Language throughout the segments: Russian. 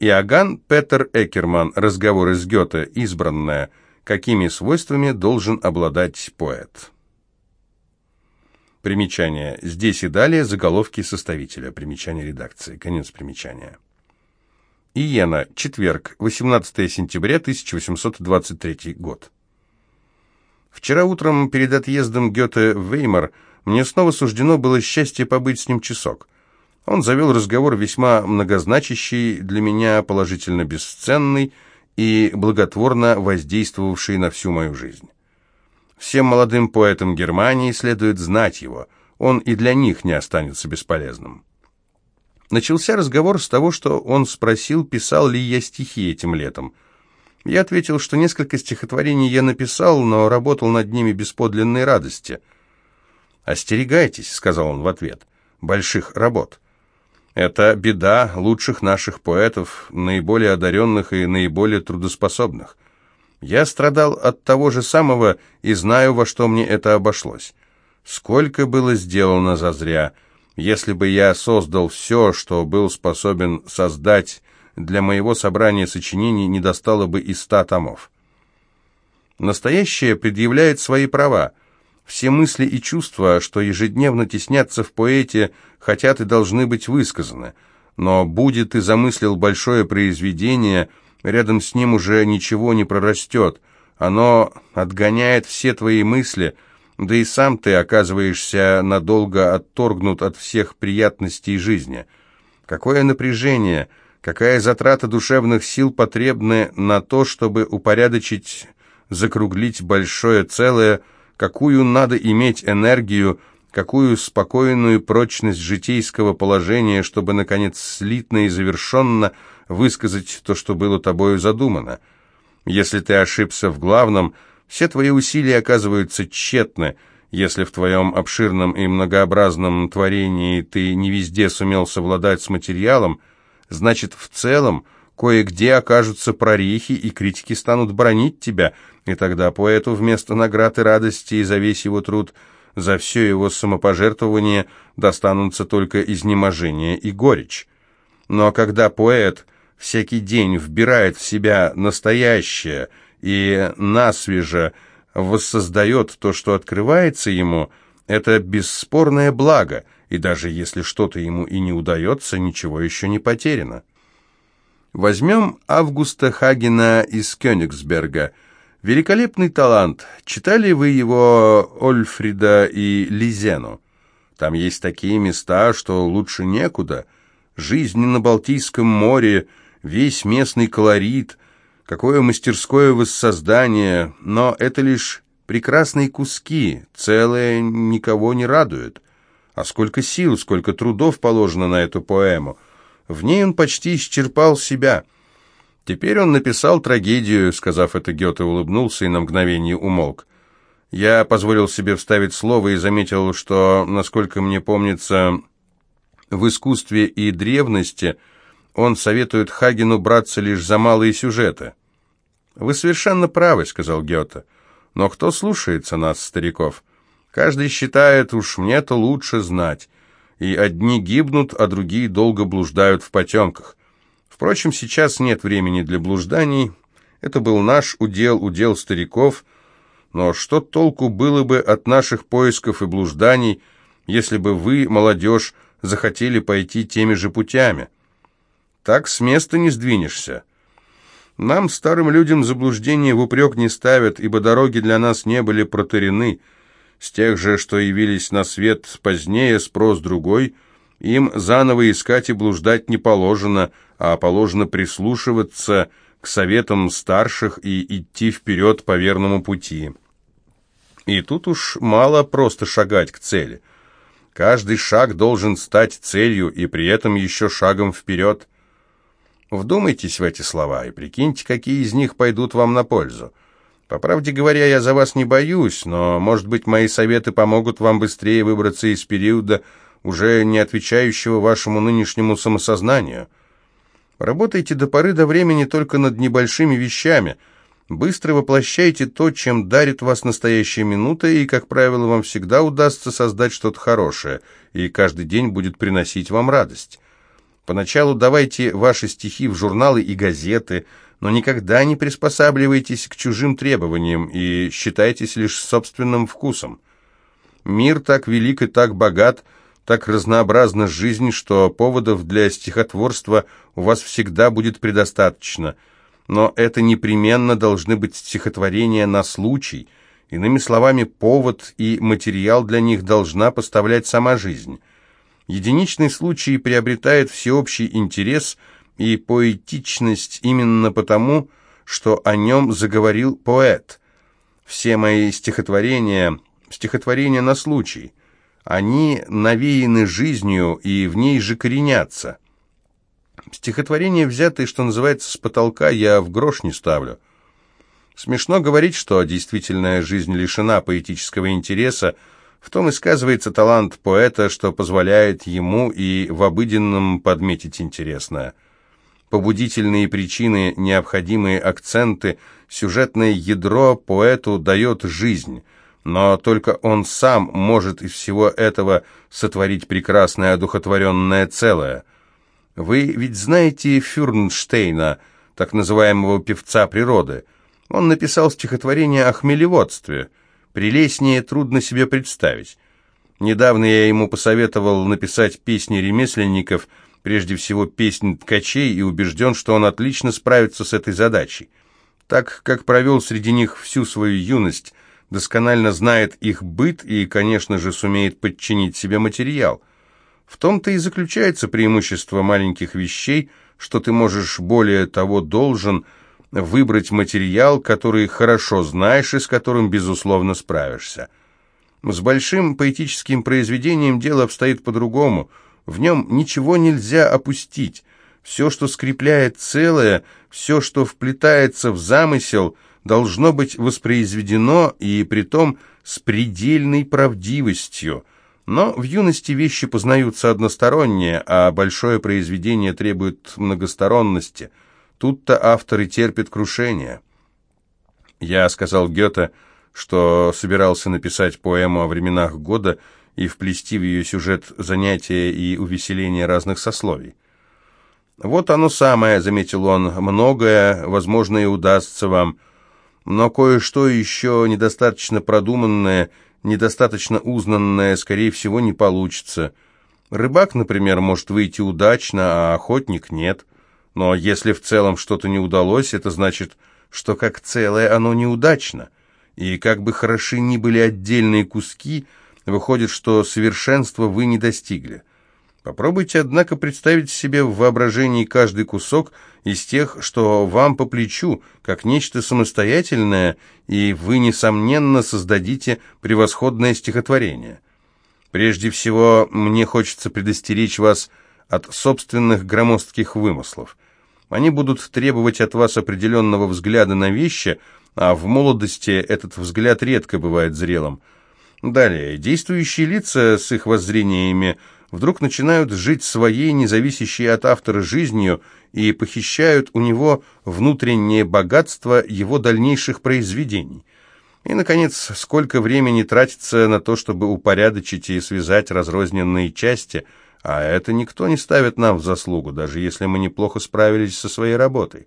Иоганн Петер Экерман. Разговоры с Гёте. Избранное. Какими свойствами должен обладать поэт? Примечание. Здесь и далее заголовки составителя. Примечание редакции. Конец примечания. Иена. Четверг. 18 сентября 1823 год. Вчера утром перед отъездом Гёте в Веймар мне снова суждено было счастье побыть с ним часок. Он завел разговор весьма многозначащий, для меня положительно бесценный и благотворно воздействовавший на всю мою жизнь. Всем молодым поэтам Германии следует знать его, он и для них не останется бесполезным. Начался разговор с того, что он спросил, писал ли я стихи этим летом. Я ответил, что несколько стихотворений я написал, но работал над ними без подлинной радости. «Остерегайтесь», — сказал он в ответ, — «больших работ». Это беда лучших наших поэтов, наиболее одаренных и наиболее трудоспособных. Я страдал от того же самого и знаю, во что мне это обошлось. Сколько было сделано зазря. Если бы я создал все, что был способен создать, для моего собрания сочинений не достало бы и ста томов. Настоящее предъявляет свои права. Все мысли и чувства, что ежедневно теснятся в поэте, хотят и должны быть высказаны. Но будет и замыслил большое произведение, рядом с ним уже ничего не прорастет. Оно отгоняет все твои мысли, да и сам ты оказываешься надолго отторгнут от всех приятностей жизни. Какое напряжение, какая затрата душевных сил потребны на то, чтобы упорядочить, закруглить большое целое – какую надо иметь энергию, какую спокойную прочность житейского положения, чтобы, наконец, слитно и завершенно высказать то, что было тобою задумано. Если ты ошибся в главном, все твои усилия оказываются тщетны, если в твоем обширном и многообразном творении ты не везде сумел совладать с материалом, значит, в целом – Кое-где окажутся прорехи, и критики станут бронить тебя, и тогда поэту вместо наград и радости за весь его труд, за все его самопожертвование достанутся только изнеможение и горечь. Но когда поэт всякий день вбирает в себя настоящее и насвеже воссоздает то, что открывается ему, это бесспорное благо, и даже если что-то ему и не удается, ничего еще не потеряно. Возьмем Августа Хагена из Кёнигсберга. Великолепный талант. Читали вы его Ольфрида и Лизену? Там есть такие места, что лучше некуда. Жизнь на Балтийском море, весь местный колорит, какое мастерское воссоздание, но это лишь прекрасные куски, целое никого не радует. А сколько сил, сколько трудов положено на эту поэму. В ней он почти исчерпал себя. Теперь он написал трагедию, сказав это, Гёте улыбнулся и на мгновение умолк. Я позволил себе вставить слово и заметил, что, насколько мне помнится, в искусстве и древности он советует Хагену браться лишь за малые сюжеты. «Вы совершенно правы», — сказал Гёте. «Но кто слушается нас, стариков? Каждый считает, уж мне-то лучше знать и одни гибнут, а другие долго блуждают в потемках. Впрочем, сейчас нет времени для блужданий. Это был наш удел, удел стариков. Но что толку было бы от наших поисков и блужданий, если бы вы, молодежь, захотели пойти теми же путями? Так с места не сдвинешься. Нам, старым людям, заблуждения в упрек не ставят, ибо дороги для нас не были протарены, с тех же, что явились на свет позднее, спрос другой, им заново искать и блуждать не положено, а положено прислушиваться к советам старших и идти вперед по верному пути. И тут уж мало просто шагать к цели. Каждый шаг должен стать целью и при этом еще шагом вперед. Вдумайтесь в эти слова и прикиньте, какие из них пойдут вам на пользу. По правде говоря, я за вас не боюсь, но, может быть, мои советы помогут вам быстрее выбраться из периода, уже не отвечающего вашему нынешнему самосознанию. Работайте до поры до времени только над небольшими вещами. Быстро воплощайте то, чем дарит вас настоящая минута, и, как правило, вам всегда удастся создать что-то хорошее, и каждый день будет приносить вам радость. Поначалу давайте ваши стихи в журналы и газеты, но никогда не приспосабливайтесь к чужим требованиям и считайтесь лишь собственным вкусом. Мир так велик и так богат, так разнообразна жизнь, что поводов для стихотворства у вас всегда будет предостаточно. Но это непременно должны быть стихотворения на случай. Иными словами, повод и материал для них должна поставлять сама жизнь. Единичный случай приобретает всеобщий интерес и поэтичность именно потому, что о нем заговорил поэт. Все мои стихотворения – стихотворения на случай. Они навеяны жизнью и в ней же коренятся. Стихотворения, взятые, что называется, с потолка, я в грош не ставлю. Смешно говорить, что действительная жизнь лишена поэтического интереса, в том и сказывается талант поэта, что позволяет ему и в обыденном подметить интересное. Побудительные причины, необходимые акценты, сюжетное ядро поэту дает жизнь, но только он сам может из всего этого сотворить прекрасное одухотворенное целое. Вы ведь знаете Фюрнштейна, так называемого певца природы. Он написал стихотворение о хмелеводстве – Прелестнее трудно себе представить. Недавно я ему посоветовал написать песни ремесленников, прежде всего песни ткачей, и убежден, что он отлично справится с этой задачей. Так как провел среди них всю свою юность, досконально знает их быт и, конечно же, сумеет подчинить себе материал. В том-то и заключается преимущество маленьких вещей, что ты можешь более того должен – выбрать материал, который хорошо знаешь и с которым, безусловно, справишься. С большим поэтическим произведением дело обстоит по-другому. В нем ничего нельзя опустить. Все, что скрепляет целое, все, что вплетается в замысел, должно быть воспроизведено и притом с предельной правдивостью. Но в юности вещи познаются односторонние, а большое произведение требует многосторонности – Тут-то авторы терпят крушение. Я сказал Гёте, что собирался написать поэму о временах года и вплести в ее сюжет занятия и увеселения разных сословий. «Вот оно самое», — заметил он, — «многое, возможно, и удастся вам, но кое-что еще недостаточно продуманное, недостаточно узнанное, скорее всего, не получится. Рыбак, например, может выйти удачно, а охотник — нет». Но если в целом что-то не удалось, это значит, что как целое оно неудачно. И как бы хороши ни были отдельные куски, выходит, что совершенства вы не достигли. Попробуйте, однако, представить себе в воображении каждый кусок из тех, что вам по плечу, как нечто самостоятельное, и вы, несомненно, создадите превосходное стихотворение. Прежде всего, мне хочется предостеречь вас от собственных громоздких вымыслов. Они будут требовать от вас определенного взгляда на вещи, а в молодости этот взгляд редко бывает зрелым. Далее, действующие лица с их воззрениями вдруг начинают жить своей, независящей от автора жизнью, и похищают у него внутреннее богатство его дальнейших произведений. И, наконец, сколько времени тратится на то, чтобы упорядочить и связать разрозненные части – а это никто не ставит нам в заслугу, даже если мы неплохо справились со своей работой.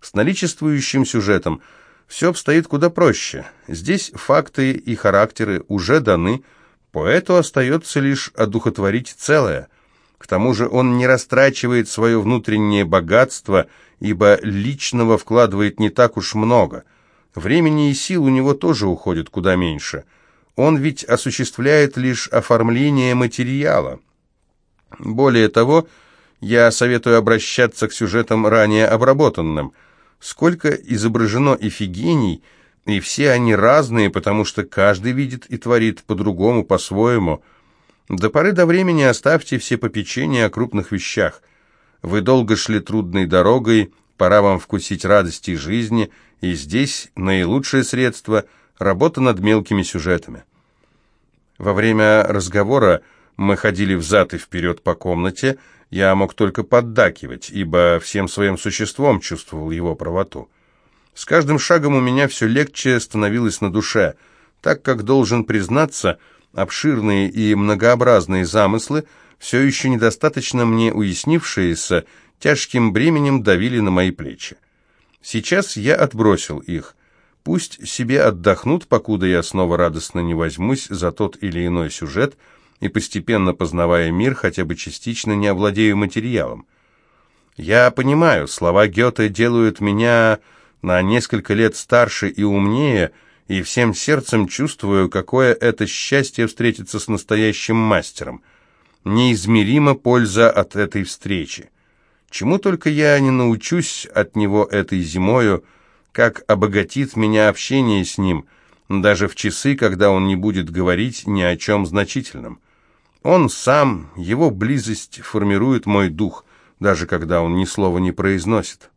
С наличествующим сюжетом все обстоит куда проще. Здесь факты и характеры уже даны, поэту остается лишь одухотворить целое. К тому же он не растрачивает свое внутреннее богатство, ибо личного вкладывает не так уж много. Времени и сил у него тоже уходит куда меньше – он ведь осуществляет лишь оформление материала. Более того, я советую обращаться к сюжетам ранее обработанным. Сколько изображено эфигений, и все они разные, потому что каждый видит и творит по-другому, по-своему. До поры до времени оставьте все попечения о крупных вещах. Вы долго шли трудной дорогой, пора вам вкусить радости жизни, и здесь наилучшее средство – работа над мелкими сюжетами. Во время разговора мы ходили взад и вперед по комнате, я мог только поддакивать, ибо всем своим существом чувствовал его правоту. С каждым шагом у меня все легче становилось на душе, так как, должен признаться, обширные и многообразные замыслы все еще недостаточно мне уяснившиеся, тяжким бременем давили на мои плечи. Сейчас я отбросил их. Пусть себе отдохнут, покуда я снова радостно не возьмусь за тот или иной сюжет и, постепенно познавая мир, хотя бы частично не овладею материалом. Я понимаю, слова Гёте делают меня на несколько лет старше и умнее, и всем сердцем чувствую, какое это счастье встретиться с настоящим мастером. Неизмерима польза от этой встречи. Чему только я не научусь от него этой зимою, как обогатит меня общение с ним, даже в часы, когда он не будет говорить ни о чем значительном. Он сам, его близость формирует мой дух, даже когда он ни слова не произносит.